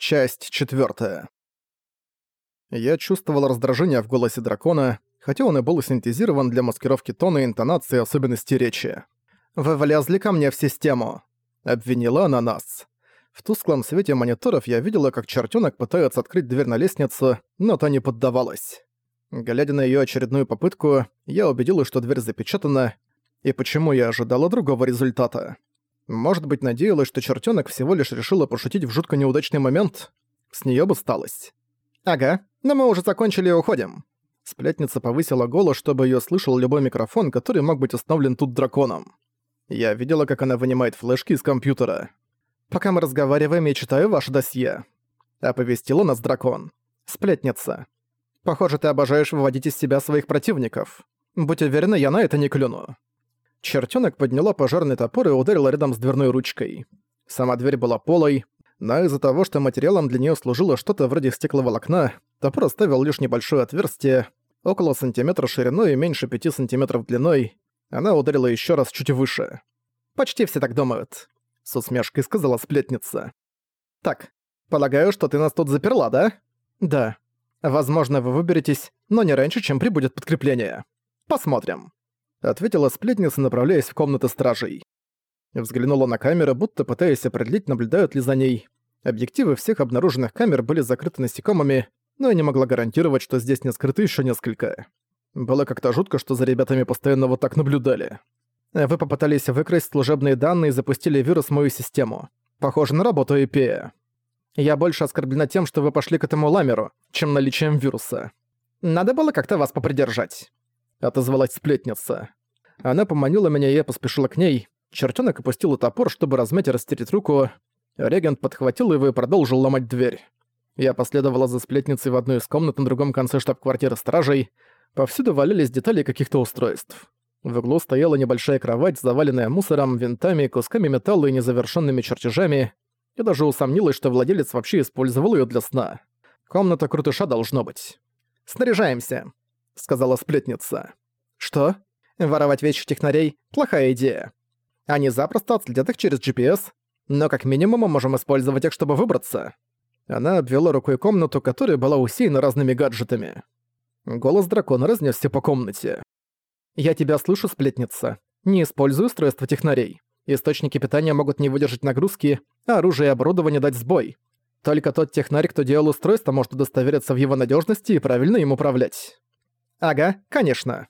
Часть четвертая. Я чувствовал раздражение в голосе дракона, хотя он и был синтезирован для маскировки тона, интонации и особенностей речи. «Вы влезли ко мне в систему», — обвинила она нас. В тусклом свете мониторов я видела, как чертёнок пытается открыть дверь на лестницу, но та не поддавалась. Глядя на её очередную попытку, я убедилась, что дверь запечатана, и почему я ожидала другого результата. Может быть, надеялась, что чертёнок всего лишь решила пошутить в жутко неудачный момент. С неё бы сталось. «Ага, но мы уже закончили и уходим». Сплетница повысила голос, чтобы её слышал любой микрофон, который мог быть установлен тут драконом. Я видела, как она вынимает флешки из компьютера. «Пока мы разговариваем, я читаю ваше досье», — оповестила нас дракон. «Сплетница. Похоже, ты обожаешь выводить из себя своих противников. Будь уверена, я на это не клюну». Чертёнок подняла пожарный топор и ударила рядом с дверной ручкой. Сама дверь была полой, но из-за того, что материалом для неё служило что-то вроде стекловолокна, топор оставил лишь небольшое отверстие, около сантиметра шириной и меньше пяти сантиметров длиной. Она ударила ещё раз чуть выше. «Почти все так думают», — с усмешкой сказала сплетница. «Так, полагаю, что ты нас тут заперла, да?» «Да. Возможно, вы выберетесь, но не раньше, чем прибудет подкрепление. Посмотрим» ответила сплетница, направляясь в комнаты стражей. Взглянула на камеры, будто пытаясь определить, наблюдают ли за ней. Объективы всех обнаруженных камер были закрыты насекомыми, но я не могла гарантировать, что здесь не скрыты еще несколько. Было как-то жутко, что за ребятами постоянно вот так наблюдали. Вы попытались выкрасть служебные данные и запустили вирус в мою систему. Похоже на работу ИПЕ. Я больше оскорблена тем, что вы пошли к этому ламеру, чем наличием вируса. Надо было как-то вас попридержать. — отозвалась сплетница. Она поманила меня, и я поспешила к ней. Чертёнок опустила топор, чтобы размять и растереть руку. Регент подхватил его и продолжил ломать дверь. Я последовала за сплетницей в одну из комнат на другом конце штаб-квартиры стражей. Повсюду валялись детали каких-то устройств. В углу стояла небольшая кровать, заваленная мусором, винтами, кусками металла и незавершенными чертежами. Я даже усомнилась, что владелец вообще использовал её для сна. Комната крутыша должно быть. «Снаряжаемся», — сказала сплетница. «Что? Воровать вещи технарей — плохая идея. Они запросто отследят их через GPS, но как минимум мы можем использовать их, чтобы выбраться». Она обвела рукой комнату, которая была усеяна разными гаджетами. Голос дракона разнесся по комнате. «Я тебя слышу, сплетница. Не используй устройство технарей. Источники питания могут не выдержать нагрузки, а оружие и оборудование дать сбой. Только тот технарь, кто делал устройство, может удостовериться в его надежности и правильно им управлять. «Ага, конечно», —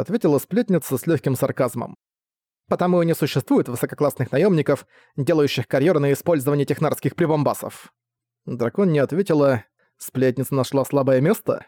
ответила сплетница с легким сарказмом. «Потому и не существует высококлассных наемников, делающих карьеру на использовании технарских прибомбасов». Дракон не ответила, сплетница нашла слабое место.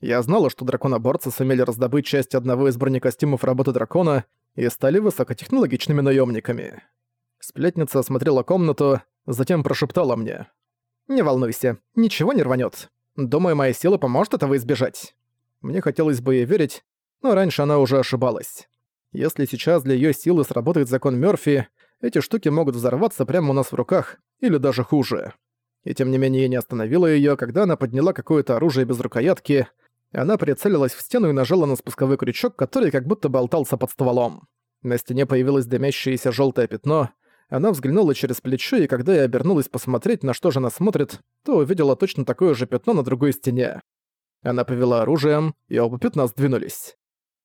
Я знала, что драконоборцы сумели раздобыть часть одного из бронекостюмов работы дракона и стали высокотехнологичными наемниками. Сплетница осмотрела комнату, затем прошептала мне. «Не волнуйся, ничего не рванет. Думаю, моя сила поможет этого избежать». Мне хотелось бы ей верить, но раньше она уже ошибалась. Если сейчас для её силы сработает закон Мёрфи, эти штуки могут взорваться прямо у нас в руках, или даже хуже. И тем не менее не остановила её, когда она подняла какое-то оружие без рукоятки, она прицелилась в стену и нажала на спусковой крючок, который как будто болтался под стволом. На стене появилось дымящееся жёлтое пятно, она взглянула через плечо, и когда я обернулась посмотреть, на что же она смотрит, то увидела точно такое же пятно на другой стене. Она повела оружием, и оба пятна сдвинулись.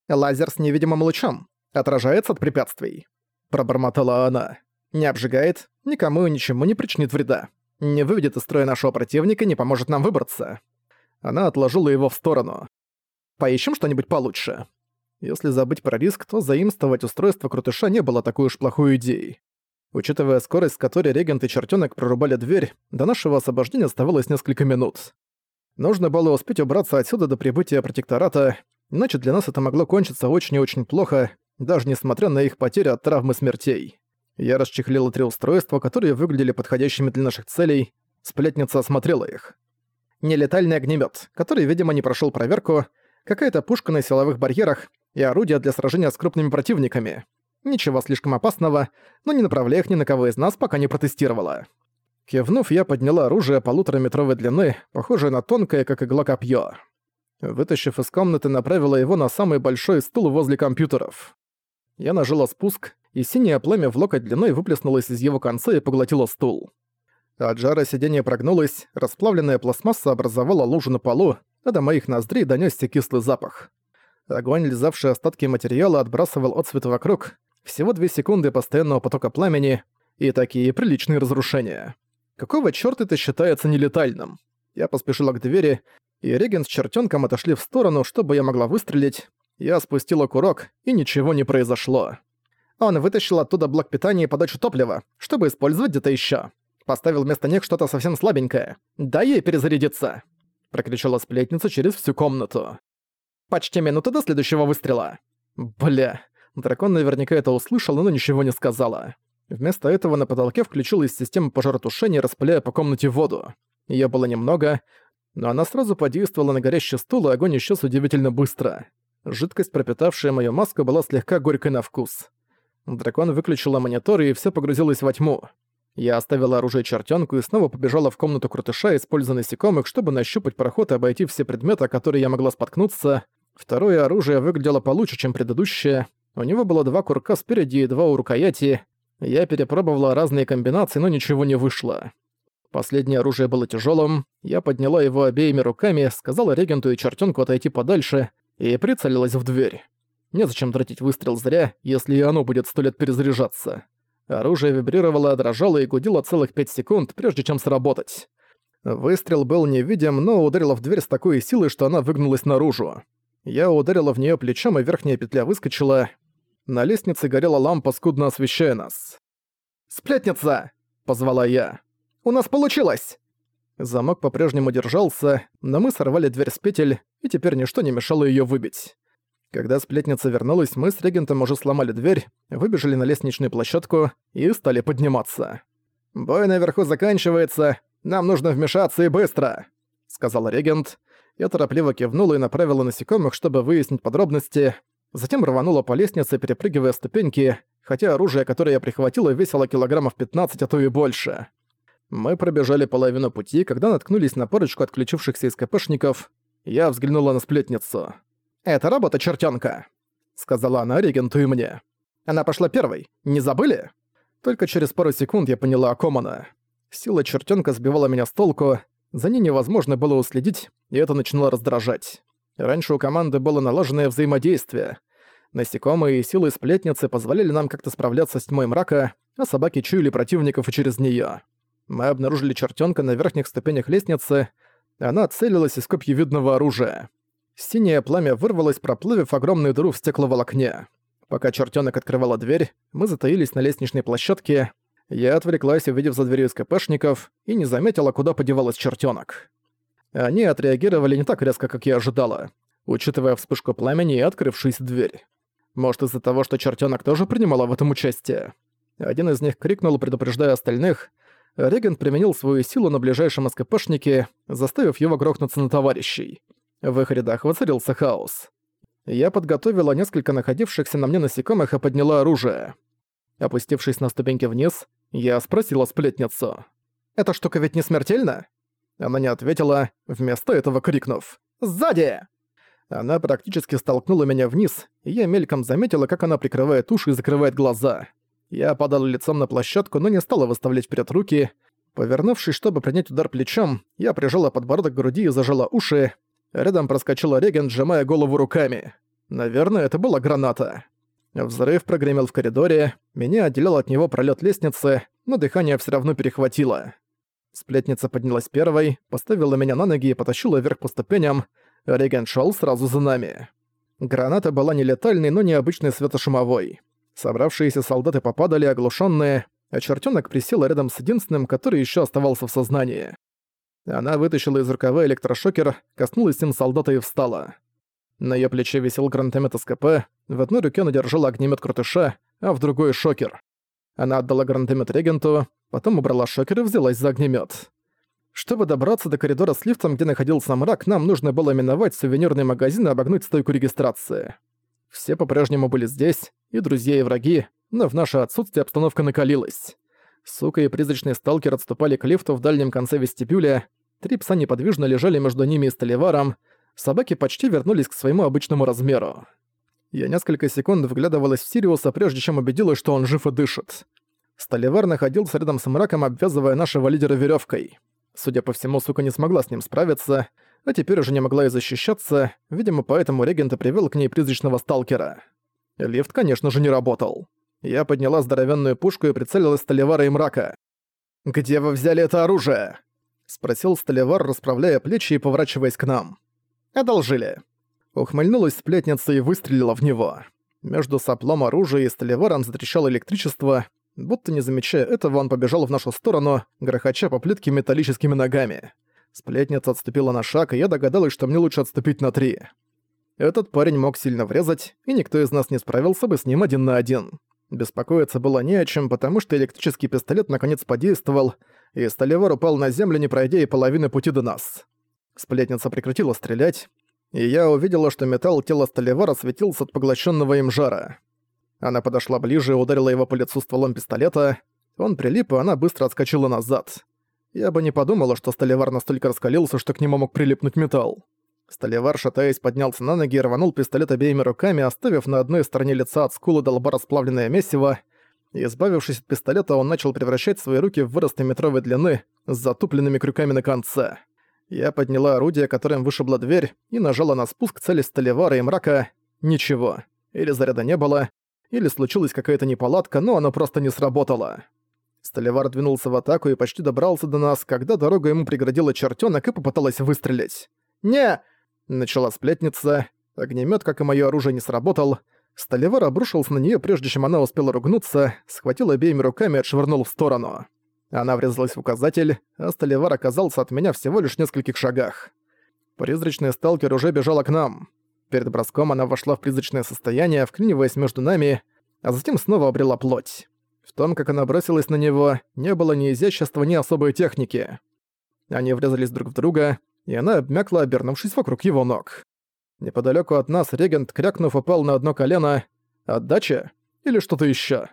«Лазер с невидимым лучом. Отражается от препятствий», — пробормотала она. «Не обжигает, никому и ничему не причинит вреда. Не выведет из строя нашего противника, не поможет нам выбраться». Она отложила его в сторону. «Поищем что-нибудь получше». Если забыть про риск, то заимствовать устройство крутыша не было такой уж плохой идеей. Учитывая скорость, с которой регент и чертёнок прорубали дверь, до нашего освобождения оставалось несколько минут. Нужно было успеть убраться отсюда до прибытия протектората, иначе для нас это могло кончиться очень и очень плохо, даже несмотря на их потери от травмы смертей. Я расчехлила три устройства, которые выглядели подходящими для наших целей. Сплетница осмотрела их. Нелетальный огнемет, который, видимо, не прошел проверку, какая-то пушка на силовых барьерах и орудие для сражения с крупными противниками. Ничего слишком опасного, но не направляя их ни на кого из нас, пока не протестировала. Кивнув, я подняла оружие полутораметровой длины, похожее на тонкое, как игла копье. Вытащив из комнаты, направила его на самый большой стул возле компьютеров. Я нажала спуск, и синее пламя в локоть длиной выплеснулось из его конца и поглотило стул. От жара сиденье прогнулось, расплавленная пластмасса образовала лужу на полу, а до моих ноздрей донёсся кислый запах. Огонь, лизавший остатки материала, отбрасывал отцвет вокруг. Всего две секунды постоянного потока пламени и такие приличные разрушения. Какого чёрта это считается нелетальным? Я поспешила к двери, и Реген с чертёнком отошли в сторону, чтобы я могла выстрелить. Я спустила курок, и ничего не произошло. Он вытащил оттуда блок питания и подачу топлива, чтобы использовать где-то ещё. Поставил вместо них что-то совсем слабенькое. «Дай ей перезарядиться!» Прокричала сплетница через всю комнату. «Почти минута до следующего выстрела!» Бля, дракон наверняка это услышал, но ничего не сказала. Вместо этого на потолке включилась система пожаротушения, распыляя по комнате воду. Её было немного, но она сразу подействовала на горящий стул, и огонь исчез удивительно быстро. Жидкость, пропитавшая мою маску, была слегка горькой на вкус. Дракон выключила монитор, и всё погрузилось во тьму. Я оставила оружие чертёнку и снова побежала в комнату крутыша, используя насекомых, чтобы нащупать проход и обойти все предметы, о которые я могла споткнуться. Второе оружие выглядело получше, чем предыдущее. У него было два курка спереди и два у рукояти. Я перепробовала разные комбинации, но ничего не вышло. Последнее оружие было тяжелым. Я подняла его обеими руками, сказала регенту и чертёнку отойти подальше и прицелилась в дверь. Незачем тратить выстрел зря, если и оно будет сто лет перезаряжаться. Оружие вибрировало, дрожало и гудило целых пять секунд, прежде чем сработать. Выстрел был невидим, но ударило в дверь с такой силой, что она выгнулась наружу. Я ударила в нее плечом, и верхняя петля выскочила. На лестнице горела лампа, скудно освещая нас. «Сплетница!» — позвала я. «У нас получилось!» Замок по-прежнему держался, но мы сорвали дверь с петель, и теперь ничто не мешало ее выбить. Когда сплетница вернулась, мы с регентом уже сломали дверь, выбежали на лестничную площадку и стали подниматься. «Бой наверху заканчивается, нам нужно вмешаться и быстро», — сказал регент. Я торопливо кивнула и направила насекомых, чтобы выяснить подробности. Затем рванула по лестнице, перепрыгивая ступеньки, хотя оружие, которое я прихватила, весило килограммов 15, а то и больше. Мы пробежали половину пути, когда наткнулись на парочку отключившихся из КПшников. Я взглянула на сплетницу. «Это работа чертёнка», — сказала она регенту и мне. «Она пошла первой. Не забыли?» Только через пару секунд я поняла, о ком она. Сила чертёнка сбивала меня с толку, за ней невозможно было уследить, и это начинало раздражать. Раньше у команды было налаженное взаимодействие. Насекомые и силы сплетницы позволяли нам как-то справляться с тьмой мрака, а собаки чуяли противников и через неё. Мы обнаружили чертёнка на верхних ступенях лестницы, она целилась из копьевидного оружия. Синее пламя вырвалось, проплывив огромную дыру в стекловолокне. Пока чертёнок открывала дверь, мы затаились на лестничной площадке. Я отвлеклась, увидев за дверью СКПшников, и не заметила, куда подевалась чертёнок. Они отреагировали не так резко, как я ожидала, учитывая вспышку пламени и открывшуюся дверь. Может, из-за того, что чертёнок тоже принимала в этом участие. Один из них крикнул, предупреждая остальных. Регент применил свою силу на ближайшем СКПшнике, заставив его грохнуться на товарищей. В их рядах воцарился хаос. Я подготовила несколько находившихся на мне насекомых и подняла оружие. Опустившись на ступеньки вниз, я спросила сплетницу. «Эта штука ведь не смертельна?» Она не ответила, вместо этого крикнув. «Сзади!» Она практически столкнула меня вниз, и я мельком заметила, как она прикрывает уши и закрывает глаза. Я падала лицом на площадку, но не стала выставлять вперед руки. Повернувшись, чтобы принять удар плечом, я прижала подбородок к груди и зажала уши, Рядом проскочила Реген, сжимая голову руками. Наверное, это была граната. Взрыв прогремел в коридоре, меня отделял от него пролет лестницы, но дыхание все равно перехватило. Сплетница поднялась первой, поставила меня на ноги и потащила вверх по ступеням. Реген шел сразу за нами. Граната была не летальной, но необычной светошумовой. Собравшиеся солдаты попадали оглушенные, а чертенок присел рядом с единственным, который еще оставался в сознании. Она вытащила из рукава электрошокер, коснулась им солдата и встала. На её плече висел гранатомет СКП, в одной руке она держала огнемет крутыша, а в другой — шокер. Она отдала гранатомет регенту, потом убрала шокер и взялась за огнемет. Чтобы добраться до коридора с лифтом, где находился мрак, нам нужно было миновать сувенирный магазин и обогнуть стойку регистрации. Все по-прежнему были здесь, и друзья, и враги, но в наше отсутствие обстановка накалилась. Сука и призрачный сталкер отступали к лифту в дальнем конце вестибюля. Три пса неподвижно лежали между ними и столеваром. Собаки почти вернулись к своему обычному размеру. Я несколько секунд вглядывалась в Сириуса, прежде чем убедилась, что он жив и дышит. Столивар находился рядом с мраком, обвязывая нашего лидера веревкой. Судя по всему, сука не смогла с ним справиться, а теперь уже не могла и защищаться, видимо, поэтому регент привел к ней призрачного сталкера. Лифт, конечно же, не работал. Я подняла здоровенную пушку и прицелилась Столивара и мрака. «Где вы взяли это оружие?» — спросил Столивар, расправляя плечи и поворачиваясь к нам. «Одолжили». Ухмыльнулась сплетница и выстрелила в него. Между соплом оружия и Столиваром затрещало электричество. Будто не замечая этого, он побежал в нашу сторону, грохоча по плитке металлическими ногами. Сплетница отступила на шаг, и я догадалась, что мне лучше отступить на три. Этот парень мог сильно врезать, и никто из нас не справился бы с ним один на один. Беспокоиться было не о чем, потому что электрический пистолет наконец подействовал, и Столивар упал на землю, не пройдя и половины пути до нас. Сплетница прекратила стрелять, и я увидела, что металл тела Столивара светился от поглощенного им жара. Она подошла ближе и ударила его по лицу стволом пистолета. Он прилип, и она быстро отскочила назад. Я бы не подумала, что Столивар настолько раскалился, что к нему мог прилипнуть металл. Столивар, шатаясь, поднялся на ноги и рванул пистолет обеими руками, оставив на одной стороне лица от скулы до лба расплавленное месиво. Избавившись от пистолета, он начал превращать свои руки в выросты метровой длины с затупленными крюками на конце. Я подняла орудие, которым вышибла дверь, и нажала на спуск цели Столивара и мрака. Ничего. Или заряда не было, или случилась какая-то неполадка, но оно просто не сработало. Столивар двинулся в атаку и почти добрался до нас, когда дорога ему преградила чертёнок и попыталась выстрелить. «Не!» Начала сплетница. Огнемет, как и мое оружие, не сработал. Столивар обрушился на нее, прежде чем она успела ругнуться, схватил обеими руками и отшвырнул в сторону. Она врезалась в указатель, а Столивар оказался от меня всего лишь в нескольких шагах. Призрачный сталкер уже бежала к нам. Перед броском она вошла в призрачное состояние, вклиниваясь между нами, а затем снова обрела плоть. В том, как она бросилась на него, не было ни изящества, ни особой техники. Они врезались друг в друга, и она обмякла, обернувшись вокруг его ног. Неподалеку от нас регент, крякнув, упал на одно колено. Отдача? Или что-то еще?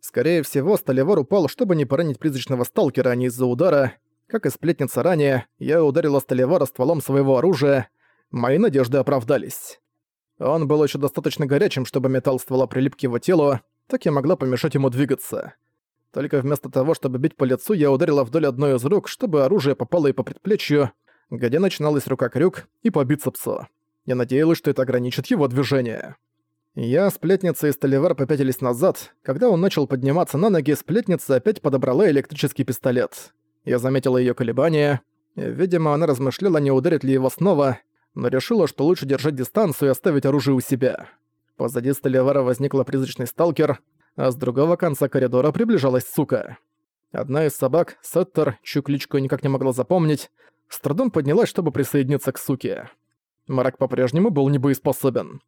Скорее всего, Столевар упал, чтобы не поранить призрачного сталкера, а не из-за удара. Как и сплетница ранее, я ударила Столевара стволом своего оружия. Мои надежды оправдались. Он был еще достаточно горячим, чтобы металл ствола прилип к его телу, так я могла помешать ему двигаться. Только вместо того, чтобы бить по лицу, я ударила вдоль одной из рук, чтобы оружие попало и по предплечью, где начиналась рука-крюк, и по бицепсу. Я надеялась, что это ограничит его движение. Я, сплетница и Столивар попятились назад. Когда он начал подниматься на ноги, сплетница опять подобрала электрический пистолет. Я заметила ее колебания. Видимо, она размышляла, не ударит ли его снова, но решила, что лучше держать дистанцию и оставить оружие у себя. Позади Столивара возникла призрачный сталкер, а с другого конца коридора приближалась сука. Одна из собак, Сеттер, чью кличку никак не могла запомнить, с трудом поднялась, чтобы присоединиться к суке. Марак по-прежнему был небоеспособен.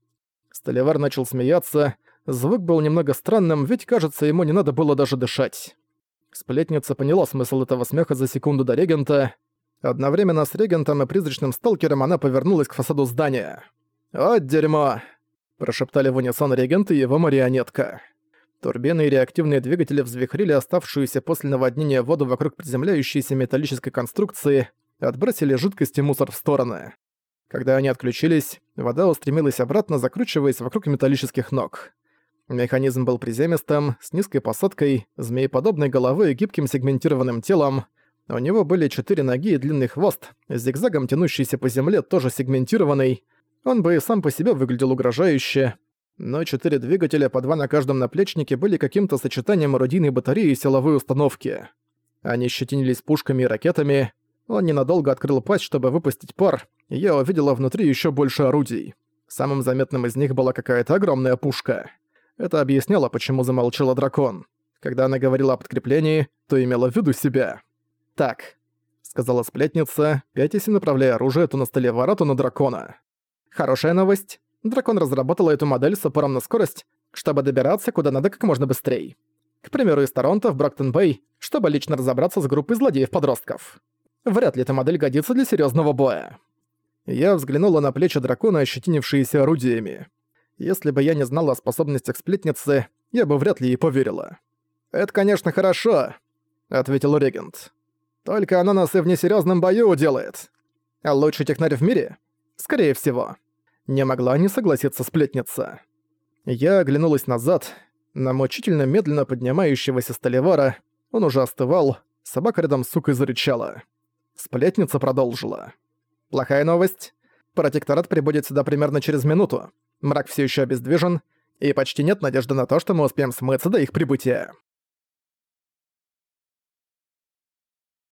Столевар начал смеяться, звук был немного странным, ведь, кажется, ему не надо было даже дышать. Сплетница поняла смысл этого смеха за секунду до регента. Одновременно с регентом и призрачным сталкером она повернулась к фасаду здания. «О, дерьмо!» – прошептали в унисон регент и его марионетка. Турбины и реактивные двигатели взвихрили оставшуюся после наводнения воду вокруг приземляющейся металлической конструкции, отбросили жидкость и мусор в стороны. Когда они отключились, вода устремилась обратно, закручиваясь вокруг металлических ног. Механизм был приземистым, с низкой посадкой, змееподобной головой и гибким сегментированным телом. У него были четыре ноги и длинный хвост, зигзагом тянущийся по земле, тоже сегментированный. Он бы и сам по себе выглядел угрожающе. Но четыре двигателя, по два на каждом наплечнике, были каким-то сочетанием орудийной батареи и силовой установки. Они щетинились пушками и ракетами, он ненадолго открыл пасть, чтобы выпустить пар, и я увидела внутри еще больше орудий. Самым заметным из них была какая-то огромная пушка. Это объясняло, почему замолчала дракон. Когда она говорила о подкреплении, то имела в виду себя. «Так», — сказала сплетница, пятясь и направляя оружие то на столе вора, то на дракона. «Хорошая новость. Дракон разработала эту модель с упором на скорость, чтобы добираться куда надо как можно быстрее. К примеру, из Торонто в Брактон-Бэй, чтобы лично разобраться с группой злодеев-подростков. Вряд ли эта модель годится для серьезного боя. Я взглянула на плечи дракона, ощетинившиеся орудиями. Если бы я не знала о способностях сплетницы, я бы вряд ли ей поверила. «Это, конечно, хорошо», — ответил регент. «Только она нас и в несерьёзном бою уделает. А лучший технарь в мире? Скорее всего». Не могла не согласиться сплетница. Я оглянулась назад. На мучительно медленно поднимающегося столевара он уже остывал, собака рядом с сукой зарычала. Сплетница продолжила. «Плохая новость. Протекторат прибудет сюда примерно через минуту. Мрак все еще обездвижен, и почти нет надежды на то, что мы успеем смыться до их прибытия».